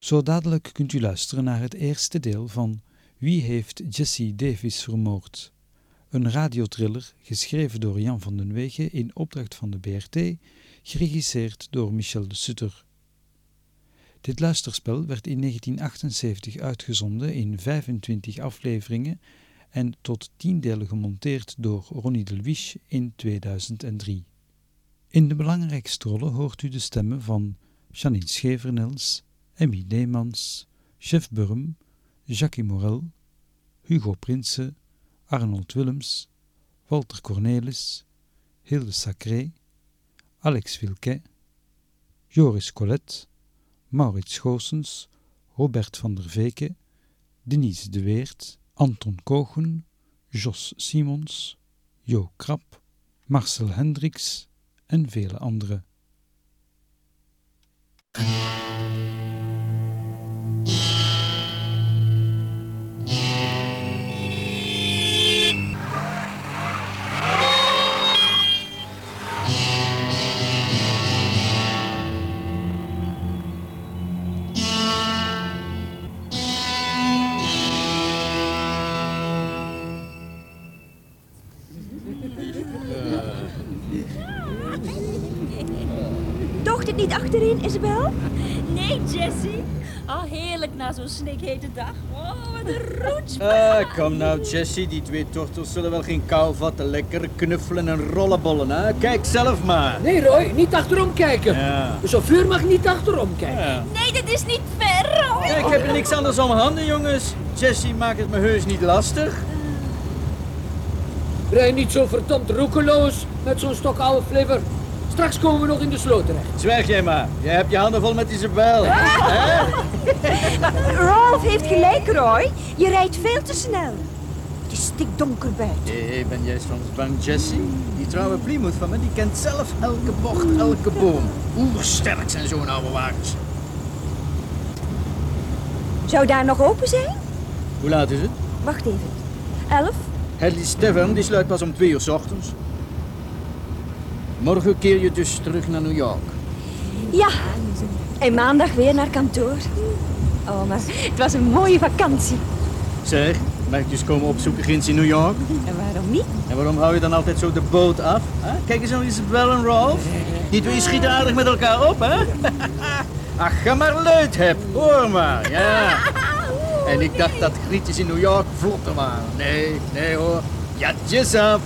Zo dadelijk kunt u luisteren naar het eerste deel van Wie heeft Jesse Davis vermoord? Een radiotriller geschreven door Jan van den Wegen in opdracht van de BRT, geregisseerd door Michel de Sutter. Dit luisterspel werd in 1978 uitgezonden in 25 afleveringen en tot 10 delen gemonteerd door Ronnie Delwisch in 2003. In de belangrijkste rollen hoort u de stemmen van Janine Schevernels, Emmy Leemans, Chef Burm, Jackie Morel, Hugo Prinsen, Arnold Willems, Walter Cornelis, Hilde Sacré, Alex Vilquet, Joris Collet, Maurits Goossens, Robert van der Veke, Denise de Weert, Anton Kogen, Jos Simons, Jo Krap, Marcel Hendricks en vele anderen. Isabel? Nee, Jessie. Oh, heerlijk na zo'n snikhete dag. Oh, wat een roets. Ah, kom nou, Jessie. Die twee tortels zullen wel geen kou vatten. Lekker knuffelen en rollenbollen, hè? Kijk zelf maar. Nee, Roy, niet achterom kijken. Ja. De chauffeur mag niet achterom kijken. Ja. Nee, dat is niet ver. Ja, ik heb er niks anders om handen, jongens. Jessie maakt het me heus niet lastig. Rij niet zo verdomd roekeloos met zo'n stok oude flipper. Straks komen we nog in de sloot terecht. Zwijg jij maar. Jij hebt je handen vol met Isabel. Hè? Rolf heeft gelijk, Roy. Je rijdt veel te snel. Het is stikdonker buiten. Hé, ben jij soms bang, Jessie? Die trouwe Plymouth van me, die kent zelf elke bocht, elke boom. Oersterk zijn zo'n oude wagens. Zou daar nog open zijn? Hoe laat is het? Wacht even. Elf? Hadley Stefan die sluit pas om twee uur s ochtends. Morgen keer je dus terug naar New York. Ja. En maandag weer naar kantoor. Oh, maar het was een mooie vakantie. Zeg, mag ik dus komen opzoeken ginds in New York? En waarom niet? En waarom hou je dan altijd zo de boot af? hè? Kijk eens naar Isabel en Rolf. Die twee schieten aardig met elkaar op, hè? Ach, ga maar luid heb, hoor maar, ja. En ik dacht dat grietjes in New York vlotter waren. Nee, nee hoor. Jatjes af.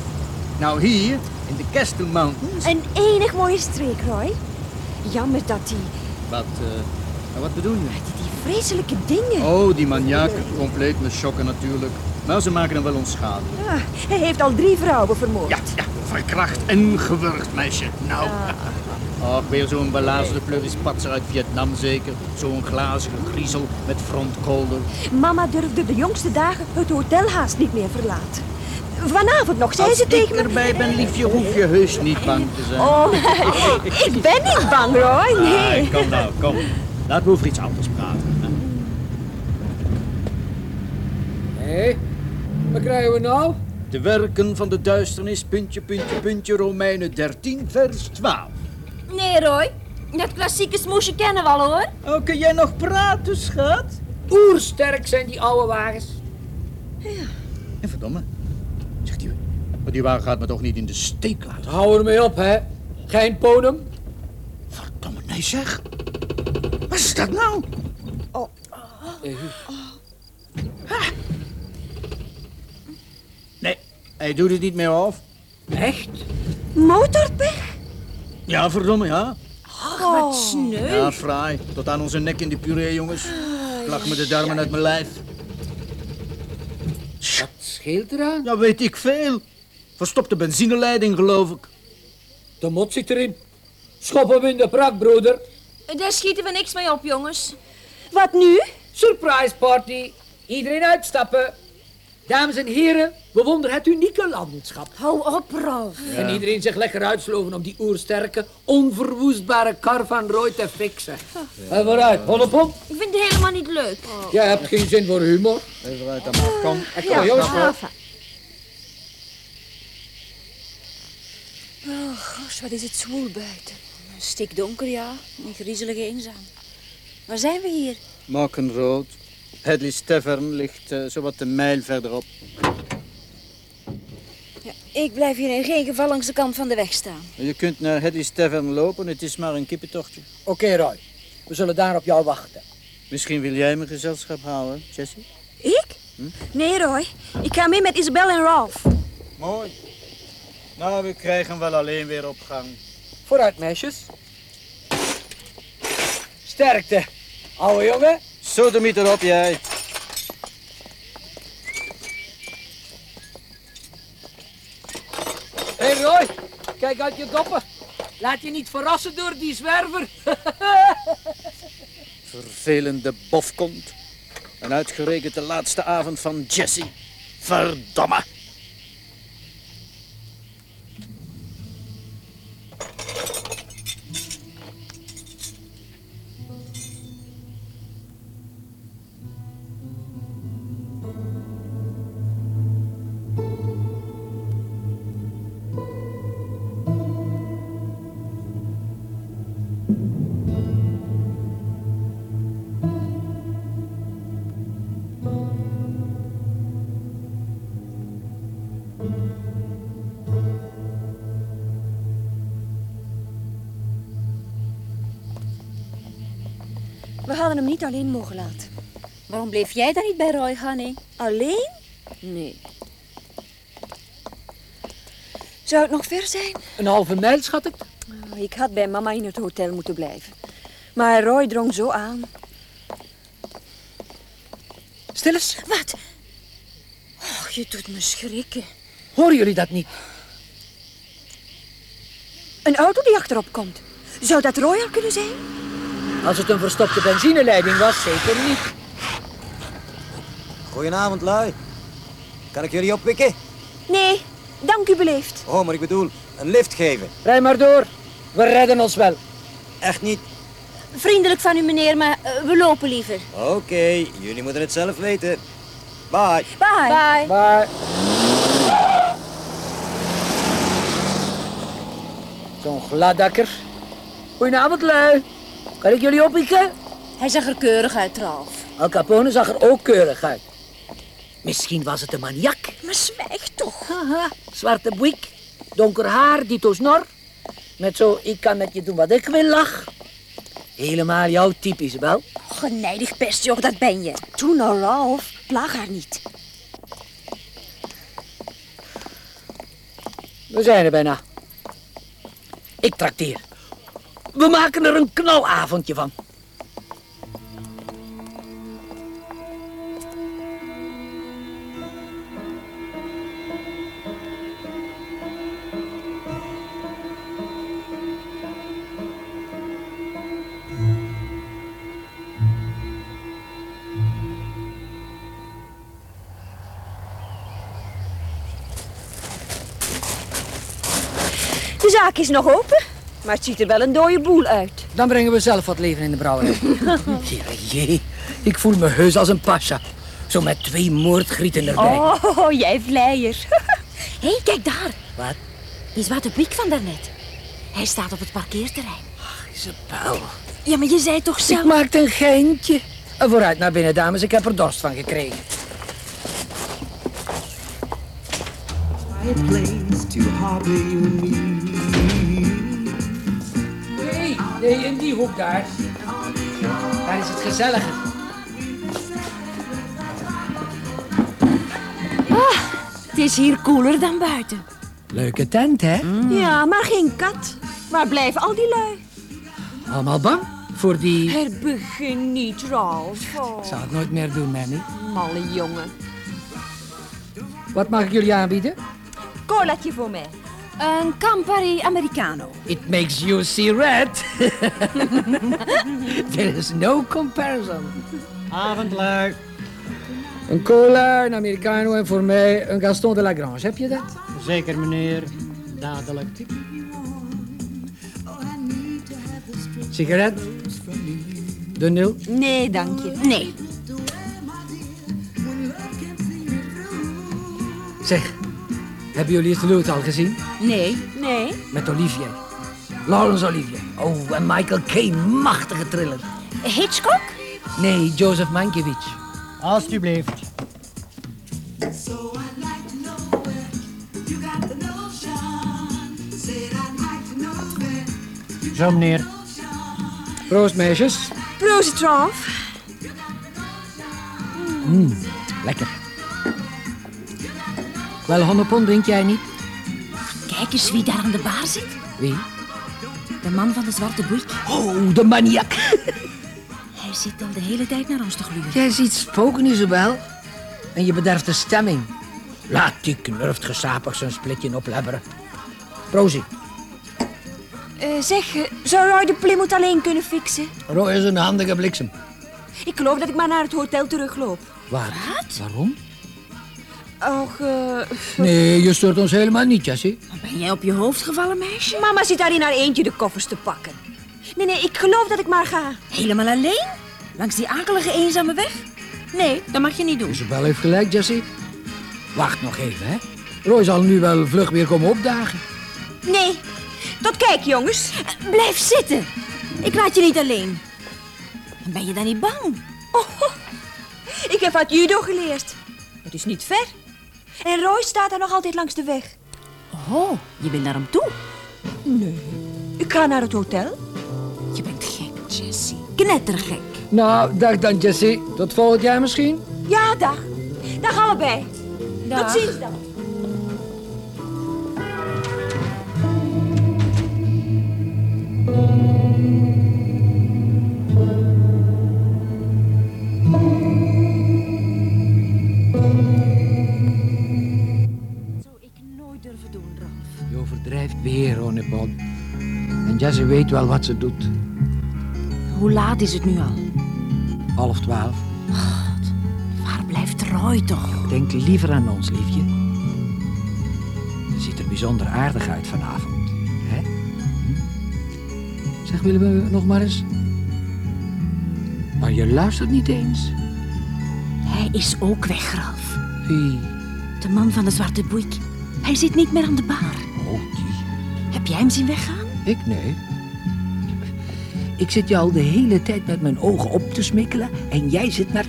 Nou hier, in de Castle Mountains. Een enig mooie streek, Roy. Jammer dat die, Wat, eh, nou, wat bedoel je? die, die vreselijke dingen... Oh, die maniaken. Compleet met schokken natuurlijk. Maar ze maken hem wel onschadelijk. Ah, hij heeft al drie vrouwen vermoord. Ja, ja, verkracht en gewurgd, meisje. Nou. Och, weer zo'n belazerde plurispatser uit Vietnam zeker. Zo'n glazige griezel met frontkolder. Mama durfde de jongste dagen het hotel haast niet meer verlaten. Vanavond nog zei Als ze ik tegen me... erbij ben, liefje, hoef je heus niet bang te zijn. Oh, ik ben niet bang, Roy. Nee. Ah, kom nou, kom. Laten we over iets anders praten. Hé, wat krijgen we nou? De werken van de duisternis, puntje, puntje, puntje, Romeinen 13, vers 12. Nee, Roy. Dat klassieke smoesje kennen we al, hoor. Oh, kun jij nog praten, schat? Oersterk zijn die oude wagens. En verdomme. Die, maar die wagen gaat me toch niet in de steek laten? Hou ermee op, hè. Geen podium. Verdomme, nee zeg. Wat is dat nou? Eh, Nee, hij doet het niet meer af. Echt? Motorpech? Ja, verdomme, ja. Ach, wat sneu. Ja, fraai. Tot aan onze nek in de puree, jongens. Lach me de darmen uit mijn lijf. Wat scheelt eraan? Ja, weet ik veel. Verstopte benzineleiding, geloof ik. De mot zit erin. Schop hem in de prak, broeder. Daar schieten we niks mee op, jongens. Wat nu? Surprise party. Iedereen uitstappen. Dames en heren, bewonder het unieke landschap. Hou op, Rolf. En iedereen zich lekker uitsloven om die oersterke, onverwoestbare kar van Roy te fixen. En vooruit, hol op op. Ik vind het helemaal niet leuk. Jij hebt geen zin voor humor. Even uit dan maar. Kom. En kom, jongens. Oh, gosh, wat is het zwoel buiten. Stikdonker, ja. En griezelig eenzaam. Waar zijn we hier? Road. Hadley's Tavern ligt uh, zowat een mijl verderop. Ja, ik blijf hier in geen geval langs de kant van de weg staan. Je kunt naar Hadley's Tavern lopen, het is maar een kippentochtje. Oké, Roy. We zullen daar op jou wachten. Misschien wil jij me gezelschap houden, Jessie? Ik? Nee, Roy. Ik ga mee met Isabel en Ralph. Mooi. Nou, we krijgen wel alleen weer op gang. Vooruit, meisjes. Sterkte, ouwe jongen. Sodemiet erop, jij. Hé hey Roy, kijk uit je doppen. Laat je niet verrassen door die zwerver. Vervelende bofkont. En uitgerekend de laatste avond van Jessie. We hadden hem niet alleen mogen laten. Waarom bleef jij dan niet bij Roy, Hanny? Alleen? Nee. Zou het nog ver zijn? Een halve mijl, schat ik. Oh, Ik had bij mama in het hotel moeten blijven. Maar Roy drong zo aan. Stil eens. Wat? Oh, je doet me schrikken. Horen jullie dat niet? Een auto die achterop komt. Zou dat Roy al kunnen zijn? Als het een verstopte benzineleiding was, zeker niet. Goedenavond, lui. Kan ik jullie opwikken? Nee, dank u beleefd. Oh, maar ik bedoel, een lift geven. Rij maar door. We redden ons wel. Echt niet? Vriendelijk van u, meneer, maar eh, we lopen liever. Oké, jullie moeten het zelf weten. Bye. Bye. Bye. Maar... Zo'n gladdakker. Goedenavond, lui. Kan ik jullie oppikken? Hij zag er keurig uit, Ralph. Al Capone zag er ook keurig uit. Misschien was het een maniak. Maar zwijg toch. Haha, zwarte boek, donker haar, dito snor. Met zo, ik kan met je doen wat ik wil, lach. Helemaal jouw type, Isabel. Genijdig pestjoch, dat ben je. Toen nou, Ralph. Plaag haar niet. We zijn er bijna. Ik trakteer. We maken er een knalavondje van. De zaak is nog open. Maar het ziet er wel een dode boel uit. Dan brengen we zelf wat leven in de brouwerij. Jee, ik voel me heus als een pasja. Zo met twee moordgrieten erbij. Oh, jij vleier. Hé, hey, kijk daar. Wat? Die zwarte Buik van daarnet. Hij staat op het parkeerterrein. Isabel. Ja, maar je zei toch zelf... Ik maakte een geintje. En vooruit naar binnen, dames. Ik heb er dorst van gekregen. quiet place to harbor you Nee, in die hoek daar. Daar is het gezellige. Het is hier koeler dan buiten. Leuke tent, hè? Ja, maar geen kat. Waar blijven al die lui? Allemaal bang voor die... Er begin niet, Ralph. Oh, Ik zou het nooit meer doen, Manny. malle jongen. Wat mag ik jullie aanbieden? Colaatje voor mij. Een Campari Americano. It makes you see red. There is no comparison. Avondlui. Een cola, een americano en voor mij een Gaston de Lagrange. Heb je dat? Zeker, meneer. Dadelijk. Sigaret? De nul? Nee, dank je. Nee. Zeg, hebben jullie het Loot al gezien? Nee. Nee. Met Olivier. Laurence Olivier. Oh, en Michael Caine, machtige thriller. Hitchcock? Nee, Joseph Mankiewicz. Alsjeblieft. Zo, meneer. Proost, meisjes. Proost, Ralph. Lekker. Wel, 100 pond drink jij niet? Kijk eens wie daar aan de bar zit. Wie? De man van de zwarte boek. Oh, de maniak. Hij zit al de hele tijd naar ons te gluren. Jij ziet spoken, Isabel. En je bederft de stemming. Laat die knurft gesapig zijn splitje oplebberen. Proost. Eh, zeg, eh, zou Roy de Plymouth alleen kunnen fixen? Roy is een handige bliksem. Ik geloof dat ik maar naar het hotel terugloop. Waar? Waarom? Och, eh, Nee, je stoort ons helemaal niet, Jessie. Ben jij op je hoofd gevallen, meisje? mama zit daar in haar eentje de koffers te pakken. Nee, nee, ik geloof dat ik maar ga. Helemaal alleen? Langs die akelige eenzame weg? Nee, dat mag je niet doen. Isabel heeft gelijk, Jessie. Wacht nog even, hè. Roy zal nu wel vlug weer komen opdagen. Nee, tot kijk, jongens. Blijf zitten. Ik laat je niet alleen. Ben je dan niet bang? Ik heb wat judo geleerd. Het is niet ver. En Roy staat daar nog altijd langs de weg. Oh, je bent naar hem toe. Ik ga naar het hotel. Je bent gek, Jessie. Knettergek. Nou, dag dan, Jessie. Tot volgend jaar misschien. Ja, dag. Dag allebei. Dag. Tot ziens dan. Overdrijft weer, Ronebon. En Jessie weet wel wat ze doet. Hoe laat is het nu al? Half twaalf. Waar blijft Roy toch? Denk liever aan ons, liefje. Je ziet er bijzonder aardig uit vanavond. Hè? Hm? Zeg, willen we nog maar eens? Maar je luistert niet eens. Hij is ook weg, Ralf. Wie? De man van de zwarte boek. Hij zit niet meer aan de bar. Oh. Heb jij hem zien weggaan? Ik nee. Ik zit je al de hele tijd met mijn ogen op te smikkelen en jij zit naar...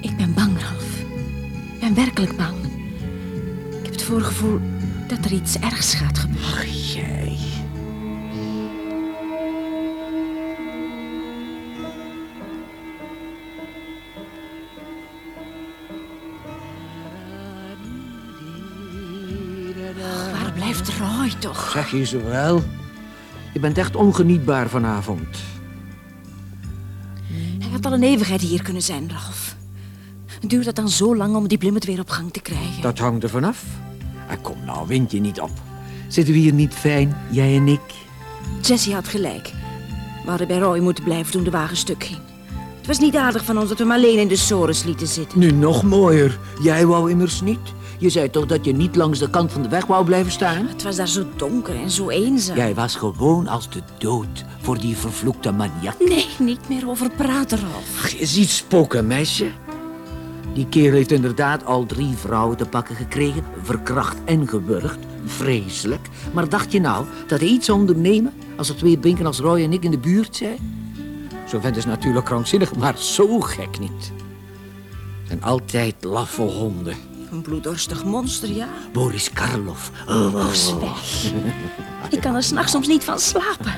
Ik ben bang, Ralf. Ik ben werkelijk bang. Ik heb het voorgevoel dat er iets ergs gaat gebeuren. Toch? Zeg je ze wel? Je bent echt ongenietbaar vanavond. Hij had al een eeuwigheid hier kunnen zijn, Ralf. Duurt het dan zo lang om die Plymouth weer op gang te krijgen? Dat hangt er vanaf. Ah, kom nou, wind je niet op. Zitten we hier niet fijn, jij en ik? Jessie had gelijk. We hadden bij Roy moeten blijven toen de wagen stuk ging. Het was niet aardig van ons dat we hem alleen in de sores lieten zitten. Nu nog mooier. Jij wou immers niet. Je zei toch dat je niet langs de kant van de weg wou blijven staan? Het was daar zo donker en zo eenzaam. Jij was gewoon als de dood voor die vervloekte maniak. Nee, niet meer over praten, Ralf. Ach, je ziet spoken, meisje. Die kerel heeft inderdaad al drie vrouwen te pakken gekregen, verkracht en gewurgd. Vreselijk. Maar dacht je nou dat hij iets zou ondernemen als er twee binken als Roy en ik in de buurt zijn? Zo'n vent is natuurlijk krankzinnig, maar zo gek niet. En altijd laffe honden. Een bloeddorstig monster, ja. Boris Karloff. Oh, Och, zwijg. Ik kan er s'nachts soms niet van slapen.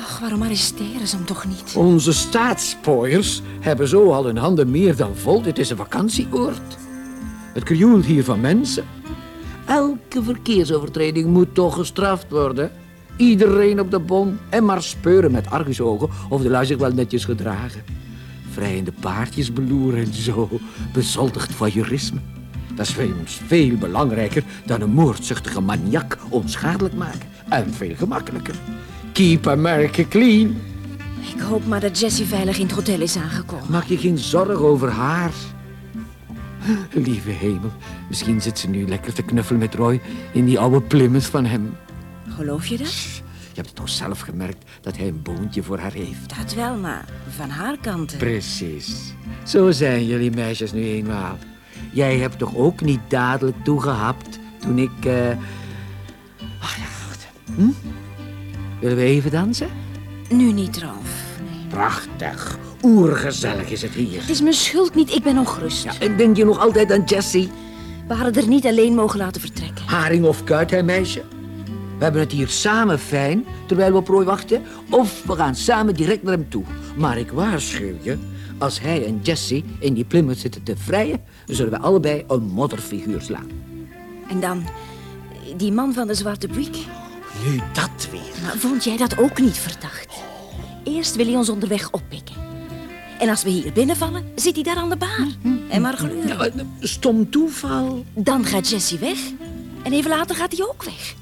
Ach, waarom arresteren ze hem toch niet? Onze staatspooiers hebben zo al hun handen meer dan vol. Dit is een vakantieoord. Het krioelt hier van mensen. Elke verkeersovertreding moet toch gestraft worden. Iedereen op de bon en maar speuren met argusogen of de lui zich wel netjes gedragen. Vrijende paardjes beloeren en zo, bezoldigd voyeurisme. Dat is voor ons veel belangrijker dan een moordzuchtige maniak onschadelijk maken. En veel gemakkelijker. Keep America clean. Ik hoop maar dat Jessie veilig in het hotel is aangekomen. Maak je geen zorgen over haar. Lieve hemel, misschien zit ze nu lekker te knuffelen met Roy in die oude Plymouth van hem. Geloof je dat? Je hebt het toch zelf gemerkt dat hij een boontje voor haar heeft. Dat wel, maar van haar kant. Precies. Zo zijn jullie meisjes nu eenmaal. Jij hebt toch ook niet dadelijk toegehapt toen ik... eh Ach ja, wacht. Hm? Willen we even dansen? Nu niet, Ralf. Prachtig. oergezellig is het hier. Het is mijn schuld niet, ik ben ongerust. Ja, en denk je nog altijd aan Jessie? We hadden er niet alleen mogen laten vertrekken. Haring of kuit, hè, meisje? We hebben het hier samen fijn, terwijl we op prooi wachten. Of we gaan samen direct naar hem toe. Maar ik waarschuw je, als hij en Jessie in die Plymouth zitten te vrijen... zullen we allebei een modderfiguur slaan. En dan, die man van de zwarte briek. Nu dat weer. Maar vond jij dat ook niet verdacht? Eerst wil hij ons onderweg oppikken. En als we hier binnenvallen, zit hij daar aan de baar. En maar gleuren. Ja, eh, stom toeval. Dan gaat Jessie weg. En even later gaat hij ook weg.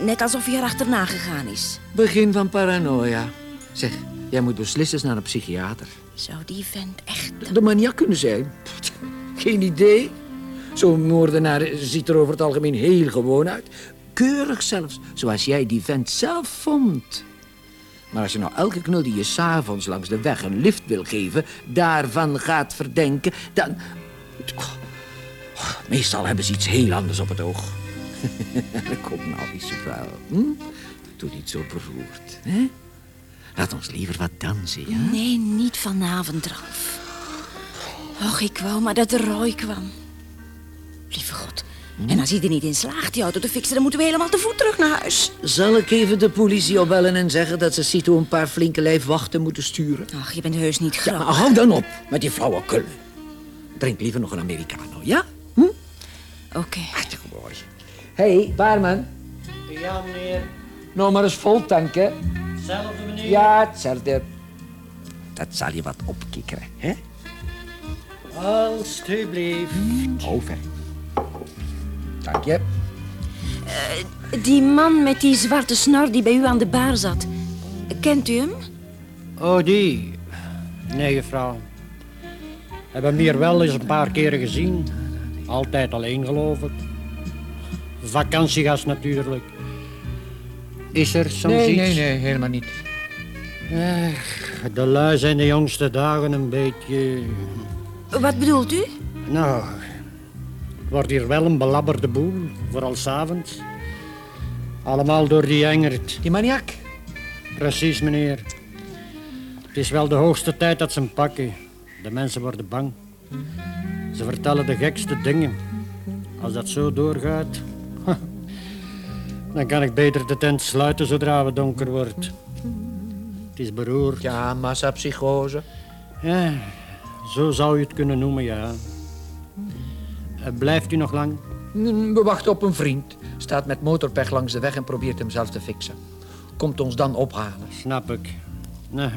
Net alsof hij er achterna gegaan is. Begin van paranoia. Zeg, jij moet beslissen eens naar een psychiater. Zou die vent echt... De maniak kunnen zijn. Geen idee. Zo'n moordenaar ziet er over het algemeen heel gewoon uit. Keurig zelfs, zoals jij die vent zelf vond. Maar als je nou elke knul die je s'avonds langs de weg een lift wil geven... daarvan gaat verdenken, dan... Oh, meestal hebben ze iets heel anders op het oog. Kom nou, Isabel. Hm? Doe niet zo beroerd, hè? Laat ons liever wat dansen, ja? Nee, niet vanavond, Ralf. Och, ik wou maar dat er Roy kwam. Lieve God. En als hij er niet in slaagt die auto te fixen... dan moeten we helemaal te voet terug naar huis. Zal ik even de politie opbellen en zeggen dat ze Cito een paar flinke lijf wachten moeten sturen? Ach, je bent heus niet Ja, groot. maar hou dan op met die flauwekul. Drink liever nog een Americano, ja? Oké. Hartstikke mooi. Hé, hey, baarman. Ja, meneer. Nou maar eens vol tanken. Zelfde meneer. Ja, hetzelfde. Dat zal je wat opkikkeren, hè? Alsjeblieft. Over. Dank je. Die man met die zwarte snor die bij u aan de bar zat. Kent u hem? Oh, die. Nee, juffrouw. Hebben hem hier wel eens een paar keren gezien. Altijd alleen, geloof ik. Vakantiegast natuurlijk. Is er soms Nee, iets? nee, nee, helemaal niet. De lui zijn de jongste dagen een beetje... Wat bedoelt u? Nou, het wordt hier wel een belabberde boel, vooral s'avonds. Allemaal door die Engert. Die maniak. Precies, meneer. Het is wel de hoogste tijd dat ze hem pakken. De mensen worden bang. Ze vertellen de gekste dingen. Als dat zo doorgaat, dan kan ik beter de tent sluiten zodra het donker wordt. Het is beroerd. Ja, massapsychose. Ja, zo zou je het kunnen noemen, ja. Eh, Blijft u nog lang? Mm, We wachten op een vriend. Staat met motorpech langs de weg en probeert hem zelf te fixen. Komt ons dan ophalen. Snap ik. Nee.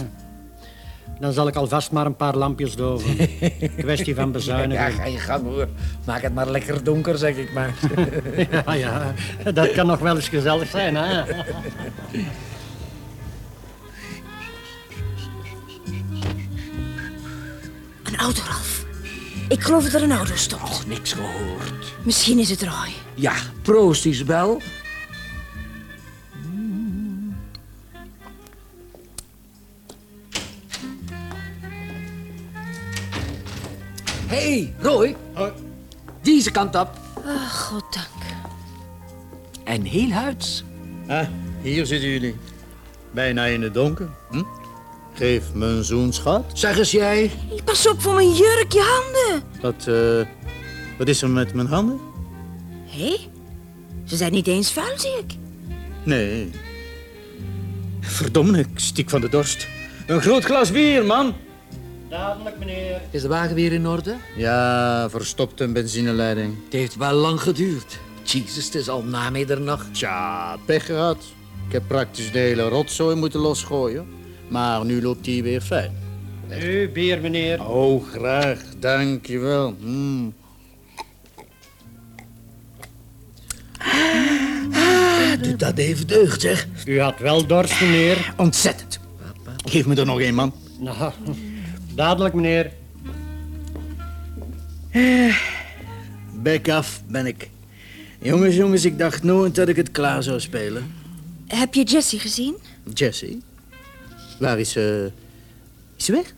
Dan zal ik alvast maar een paar lampjes doven. Kwestie van Ja, bezuinigen. ga je gang hoor. Maak het maar lekker donker, zeg ik maar. Ja, ja, dat kan nog wel eens gezellig zijn, hè? Een auto, Ralf. Ik geloof dat er een auto stopt. Och, niks gehoord. Misschien is het Roy. Ja, proost Isabel. Hey, Roy. Deze kant op. Oh, goddank. En heel huids. Ah, hier zitten jullie. Bijna in het donker. Hm? Geef me een zoen, schat. Zeg eens jij. Pas op voor mijn jurk, je handen. Wat, eh, wat is er met mijn handen? Hé? Ze zijn niet eens vuil, zie ik. Nee. Verdomme, ik stiek van de dorst. Een groot glas bier, man. Dadelijk, meneer. Is de wagen weer in orde? Ja, verstopt een benzineleiding. Het heeft wel lang geduurd. Jezus, het is al na middernacht. Tja, pech gehad. Ik heb praktisch de hele rotzooi moeten losgooien. Maar nu loopt die weer fijn. U, bier, meneer. Oh, graag. Dankjewel. Mm. Doet dat even deugd, zeg. U had wel dorst, meneer. Ontzettend. Geef me er nog een, man. Nou, dadelijk, meneer. Bek af ben ik. Jongens, jongens, ik dacht nooit dat ik het klaar zou spelen. Heb je Jessie gezien? Jessie? Waar is ze? Is ze weg?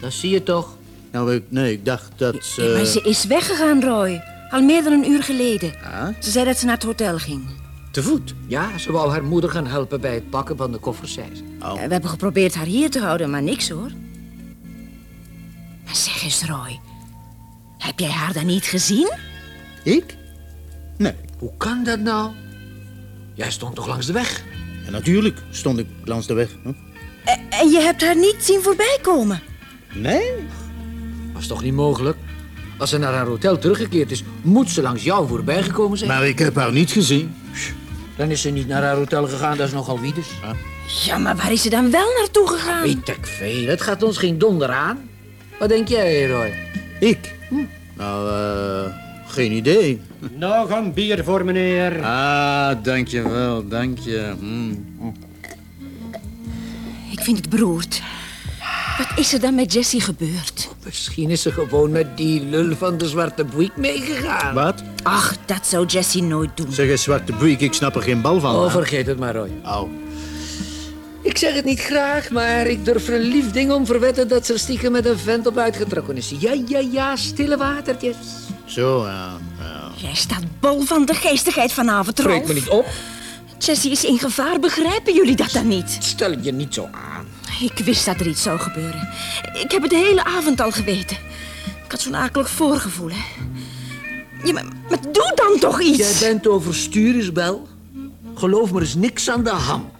Dat zie je toch. Nou, ik, nee, ik dacht dat ze... Ja, maar ze is weggegaan, Roy. Al meer dan een uur geleden. Ah, Ze zei dat ze naar het hotel ging. te voet. Ja, ze wou haar moeder gaan helpen bij het pakken van de koffers, zei ze. Oh. We hebben geprobeerd haar hier te houden, maar niks hoor. Eens, Roy. Heb jij haar dan niet gezien? Ik? Nee. Hoe kan dat nou? Jij stond toch langs de weg? Ja, natuurlijk stond ik langs de weg. Hm? En, en je hebt haar niet zien voorbij komen? Nee? Was toch niet mogelijk? Als ze naar haar hotel teruggekeerd is, moet ze langs jou voorbij gekomen zijn. Maar ik heb haar niet gezien. Dan is ze niet naar haar hotel gegaan, dat is nogal wie dus. Ja, maar waar is ze dan wel naartoe gegaan? Weet ik veel, het gaat ons geen donder aan. Wat denk jij, Roy? Ik? Nou, eh, geen idee. Nog een bier voor meneer. Ah, dankjewel, dank je. Mm. Ik vind het beroerd. Wat is er dan met Jessie gebeurd? Misschien is ze gewoon met die lul van de zwarte boek meegegaan. Wat? Ach, dat zou Jessie nooit doen. Zeg eens, zwarte buik, ik snap er geen bal van. Oh, hè? vergeet het maar, Roy. Au. Ik zeg het niet graag, maar ik durf er een lief ding om verwetten dat ze er stiekem met een vent op uitgetrokken is. Ja, ja, ja, stille watertjes. Zo, ja. ja. Jij staat bol van de geestigheid vanavond, Spreek Rolf. me niet op. Jessie is in gevaar, begrijpen jullie dat dan niet? Stel je niet zo aan. Ik wist dat er iets zou gebeuren. Ik heb het de hele avond al geweten. Ik had zo'n akelig voorgevoel, hè. Ja, maar, maar doe dan toch iets! Jij bent overstuur, Isbel. Geloof me, er is niks aan de hand.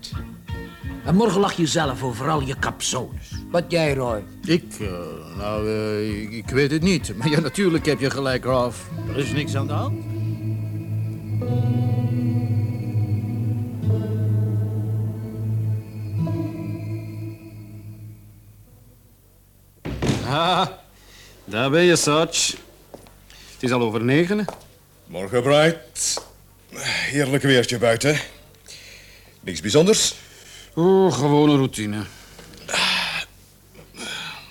En morgen lach je zelf over al je capsones. Wat jij, Roy? Ik, eh, nou, eh, ik, ik weet het niet. Maar ja, natuurlijk heb je gelijk, Ralph. Er is niks aan de hand. Ah, daar ben je, Sarge. Het is al over negen. Morgen, Bright. Heerlijk weertje buiten. Niks bijzonders? Oh, gewone routine.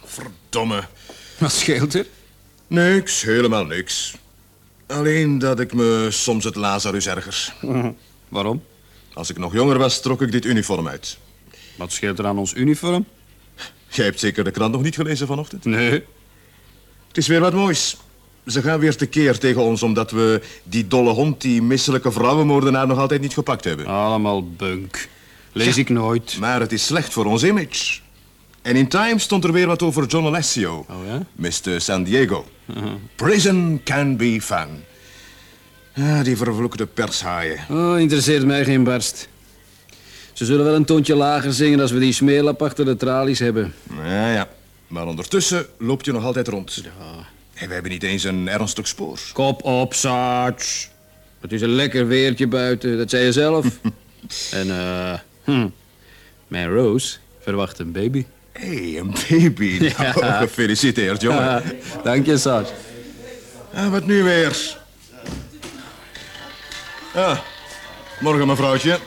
Verdomme. Wat scheelt er? Niks, helemaal niks. Alleen dat ik me soms het Lazarus erger. Waarom? Als ik nog jonger was, trok ik dit uniform uit. Wat scheelt er aan ons uniform? Jij hebt zeker de krant nog niet gelezen vanochtend? Nee. Het is weer wat moois. Ze gaan weer tekeer tegen ons omdat we die dolle hond, die misselijke vrouwenmoordenaar, nog altijd niet gepakt hebben. Allemaal bunk. Lees ik nooit. Maar het is slecht voor ons image. En in Time stond er weer wat over John Alessio. Oh ja? Mr. San Diego. Prison can be fun. Ah, die vervloekte pershaaien. Oh, interesseert mij geen barst. Ze zullen wel een toontje lager zingen als we die smeerlap achter de tralies hebben. Ja, ja. Maar ondertussen loopt je nog altijd rond. En we hebben niet eens een ernstig spoor. Kop op, Sarge. Het is een lekker weertje buiten, dat zei je zelf. en, eh, hm, mijn Rose verwacht een baby. Hé, hey, een baby. Ja. Nou, gefeliciteerd, jongen. Dank je, Sarge. Ah, wat nu weer? Ah, morgen mevrouwtje.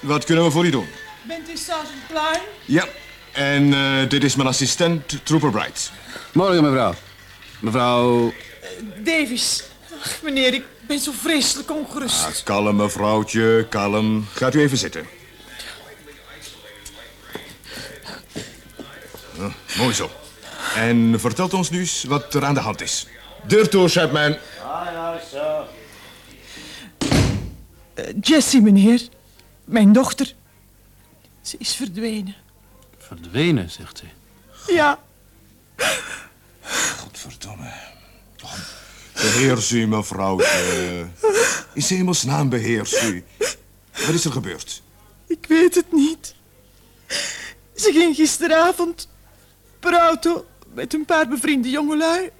Wat kunnen we voor u doen? Bent u sergeant Klein? Ja, en eh, dit is mijn assistent, Trooper Bright. Morgen, mevrouw. Mevrouw... Davis. Ach, meneer, ik ben zo vreselijk ongerust. Ah, kalm, mevrouwtje, kalm. Gaat u even zitten. Mooi zo. En vertelt ons nu eens wat er aan de hand is. Deur toe, Chapman. Eh, Jessie, meneer. Mijn dochter. Ze is verdwenen. Verdwenen, zegt ze. Ja, Godverdomme. Beheers u, mevrouwtje. In hemelsnaam beheers u. Wat is er gebeurd? ik weet het niet. Ze ging gisteravond per auto met een paar bevriende jongelui.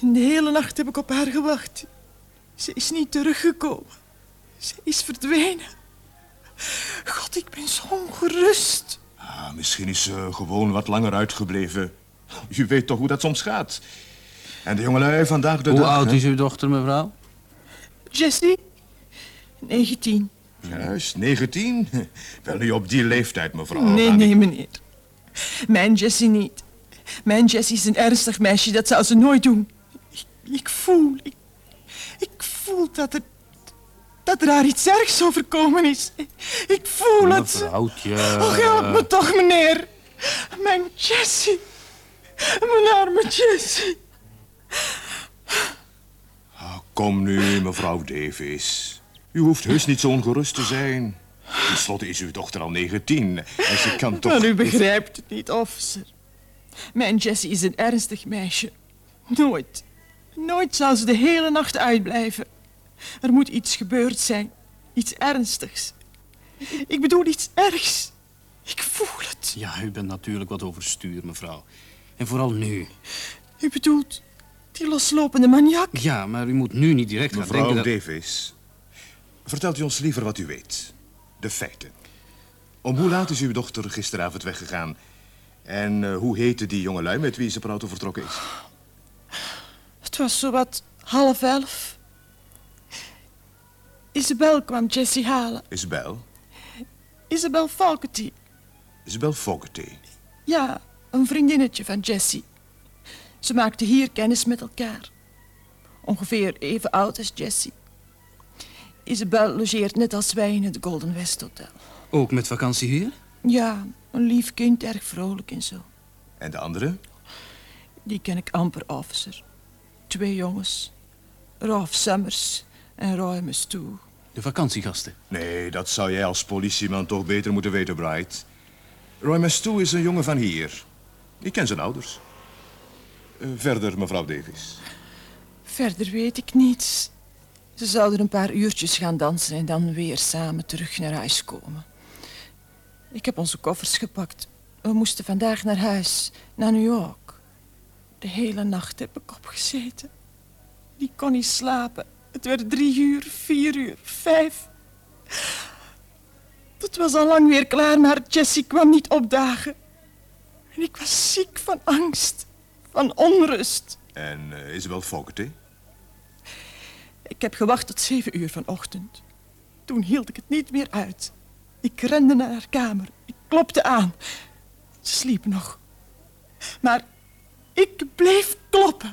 En de hele nacht heb ik op haar gewacht. Ze is niet teruggekomen. Ze is verdwenen. God, ik ben zo ongerust. Ah, misschien is ze gewoon wat langer uitgebleven. U weet toch hoe dat soms gaat. En de jongelui vandaag de Hoe dag... oud hè? is uw dochter, mevrouw? Jessie? 19. Juist, 19. Wel nu op die leeftijd, mevrouw. Nee, nee, meneer. Mijn Jessie niet. Mijn Jessie is een ernstig meisje, dat zou ze nooit doen. Ik, ik voel, ik, ik voel dat er, dat er haar iets ergs overkomen is. Ik voel het. Mevrouwtje... Oh, help me toch, meneer. Mijn Jessie. Mijn arme Jessie. Ah, kom nu, mevrouw Davis. U hoeft heus niet zo ongerust te zijn. Ten slotte is uw dochter al 19 en ze kan toch... Maar u begrijpt het niet, officer. Mijn Jessie is een ernstig meisje. Nooit, nooit zal ze de hele nacht uitblijven. Er moet iets gebeurd zijn. Iets ernstigs. Ik bedoel iets ergs. Ik voel het. Ja, u bent natuurlijk wat overstuur, mevrouw. En vooral nu. U bedoelt die loslopende maniak? Ja, maar u moet nu niet direct gaan Mevrouw denken dat... Davis, vertelt u ons liever wat u weet. De feiten. Om hoe laat is uw dochter gisteravond weggegaan? En eh, hoe heette die jongelui met wie ze per auto vertrokken is? Het was zowat half elf. Isabel kwam Jessie halen. Isabel? Isabel Fogarty. Isabel Fogarty. Ja, een vriendinnetje van Jessie. Ze maakten hier kennis met elkaar. Ongeveer even oud als Jessie. Isabel logeert net als wij in het Golden West Hotel. Ook met vakantie hier? Ja, een lief kind, erg vrolijk en zo. En de andere? Die ken ik amper, officer. Twee jongens. Ralph Summers en Roy Mustoe. De vakantiegasten. Nee, dat zou jij als politieman toch beter moeten weten, Bright. Roy Mastoe is een jongen van hier. Ik ken zijn ouders. Eh, verder, mevrouw Davis. Verder weet ik niets. Ze zouden een paar uurtjes gaan dansen en dan weer samen terug naar huis komen. Ik heb onze koffers gepakt. We moesten vandaag naar huis, naar New York. De hele nacht heb ik opgezeten. Die kon niet slapen. Het werd drie uur, vier uur, vijf. Het was al lang weer klaar, maar Jessie kwam niet opdagen. En ik was ziek van angst, van onrust. En eh, Isabel Fogarty? Ik heb gewacht tot zeven uur vanochtend. Toen hield ik het niet meer uit. Ik rende naar haar kamer. Ik klopte aan. Ze sliep nog. Maar ik bleef kloppen.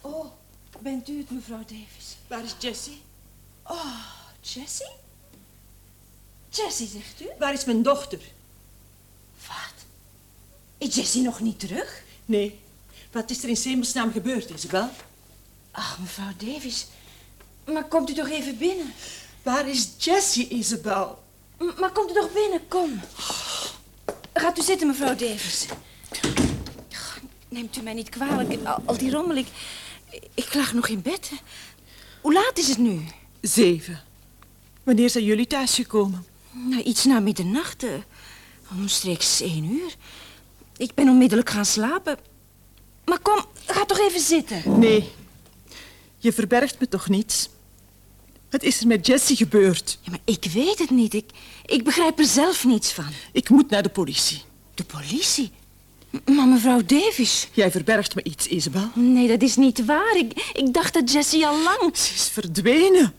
Oh, bent u het, mevrouw Davis? Waar is Jessie? Oh, Jessie? Jessie, zegt u? Waar is mijn dochter? Is Jessie nog niet terug? Nee. Wat is er in Semelsnaam gebeurd, Isabel? Ach, mevrouw Davis. Maar komt u toch even binnen? Waar is Jessie, Isabel? M- maar komt u toch binnen, kom. Gaat u zitten, mevrouw Davis. Neemt u mij niet kwalijk, al, al die rommel. Ik, ik lag nog in bed. Hoe laat is het nu? Zeven. Wanneer zijn jullie thuisgekomen? Nou, iets na middernacht. eh, omstreeks één uur. Ik ben onmiddellijk gaan slapen. Maar kom, ga toch even zitten. Nee. Je verbergt me toch niets? Wat is er met Jessie gebeurd? Ja, maar ik weet het niet. Ik, ik begrijp er zelf niets van. Ik moet naar de politie. De politie? Maar mevrouw Davis... Jij verbergt me iets, Isabel. Nee, dat is niet waar. Ik, ik dacht dat Jessie al lang... Ze is verdwenen.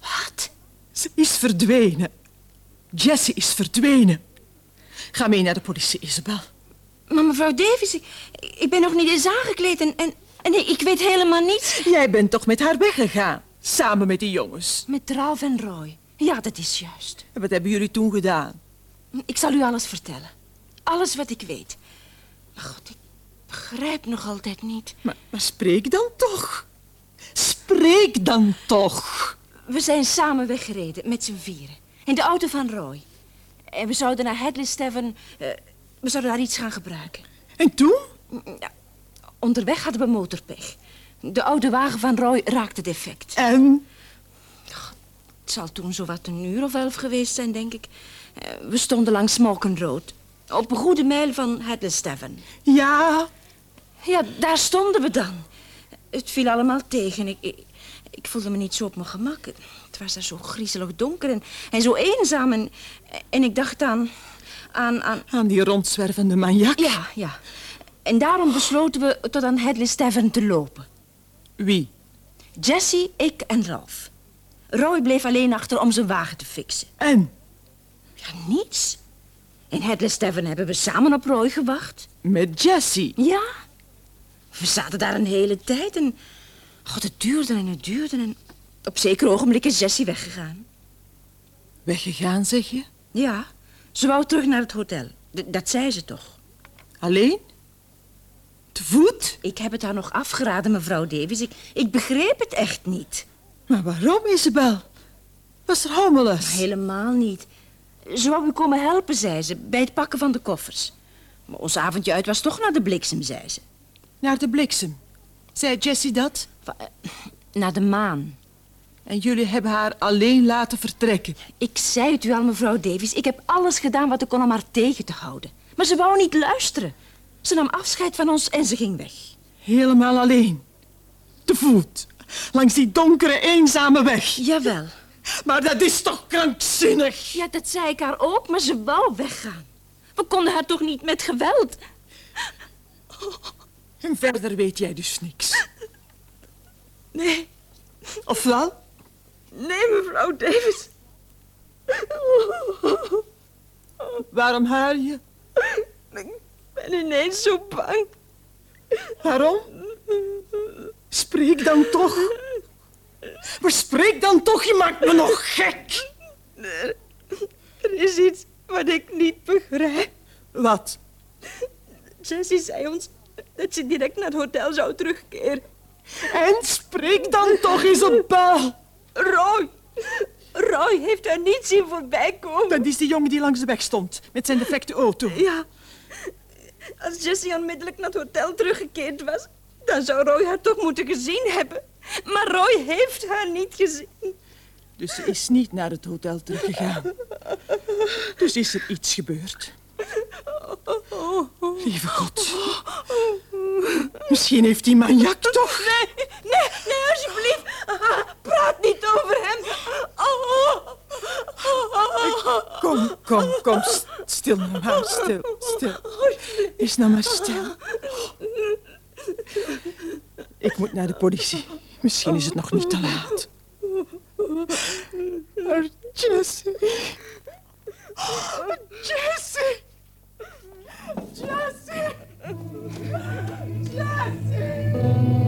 Wat? Ze is verdwenen. Jessie is verdwenen. Ga mee naar de politie, Isabel. Maar mevrouw Davis, ik, ik ben nog niet eens aangekleed en, en, en ik, weet helemaal niets. Jij bent toch met haar weggegaan? Samen met die jongens. Met Ralph en Roy. Ja, dat is juist. En wat hebben jullie toen gedaan? Ik zal u alles vertellen. Alles wat ik weet. Maar god, ik begrijp nog altijd niet. Maar, maar spreek dan toch. Spreek dan toch. We zijn samen weggereden met z'n vieren. In de auto van Roy. En we zouden naar Hadley Steven... eh, we zouden daar iets gaan gebruiken. En toen? Ja, onderweg hadden we motorpech. De oude wagen van Roy raakte defect. En? Het zal toen zowat een uur of elf geweest zijn, denk ik. Eh, We stonden langs Smoken Road. Op een goede mijl van Hadley Steven. Ja. Ja, daar stonden we dan. Het viel allemaal tegen. Ik, ik, ik voelde me niet zo op mijn gemak. Het was daar zo griezelig donker en, en zo eenzaam. En, en ik dacht aan, aan, aan... Aan die rondzwervende maniak? Ja, ja. En daarom besloten we tot aan Hadley Steven te lopen. Wie? Jessie, ik en Ralph. Roy bleef alleen achter om zijn wagen te fixen. En? Ja, niets. In Hadley Steven hebben we samen op Roy gewacht. Met Jessie? Ja. We zaten daar een hele tijd en... God, het duurde en het duurde en... Op zeker ogenblik is Jessie weggegaan. Weggegaan, zeg je? Ja, ze wou terug naar het hotel. D- dat zei ze toch. Alleen? Te voet? Ik heb het haar nog afgeraden, mevrouw Davis. Ik, ik begreep het echt niet. Maar waarom, Isabel? Was er hommeles? Helemaal niet. Ze wou u komen helpen, zei ze, bij het pakken van de koffers. Maar ons avondje uit was toch naar de bliksem, zei ze. Naar de bliksem. Zei Jessie dat? Va- eh, Naar de maan. En jullie hebben haar alleen laten vertrekken. Ik zei het u al, mevrouw Davies. Ik heb alles gedaan wat ik kon om haar tegen te houden. Maar ze wou niet luisteren. Ze nam afscheid van ons en ze ging weg. Helemaal alleen. Te voet. Langs die donkere, eenzame weg. Jawel. Maar dat is toch krankzinnig? Ja, dat zei ik haar ook, maar ze wou weggaan. We konden haar toch niet met geweld? En verder weet jij dus niks. Nee, Of wel? Nee, mevrouw Davies. Waarom huil je? Ik ben ineens zo bang. Waarom? Spreek dan toch. Maar spreek dan toch, je maakt me nog gek. Er is iets wat ik niet begrijp. Wat? Jessie zei ons dat ze direct naar het hotel zou terugkeren. En spreek dan toch, Isabel. Roy! Roy heeft haar niet zien voorbij komen. Dat is die jongen die langs de weg stond, met zijn defecte auto. Ja. Als Jessie onmiddellijk naar het hotel teruggekeerd was, dan zou Roy haar toch moeten gezien hebben. Maar Roy heeft haar niet gezien. Dus ze is niet naar het hotel teruggegaan. Dus is er iets gebeurd. Lieve God. Misschien heeft die manjak toch... Nee, nee, nee, alsjeblieft. Praat niet over hem. Oh. Kom, kom, kom. st- Stil nou maar, stil, stil. Is nou maar stil. Ik moet naar de politie. Misschien is het nog niet te laat. Maar Jessie... Jesse! Jesse!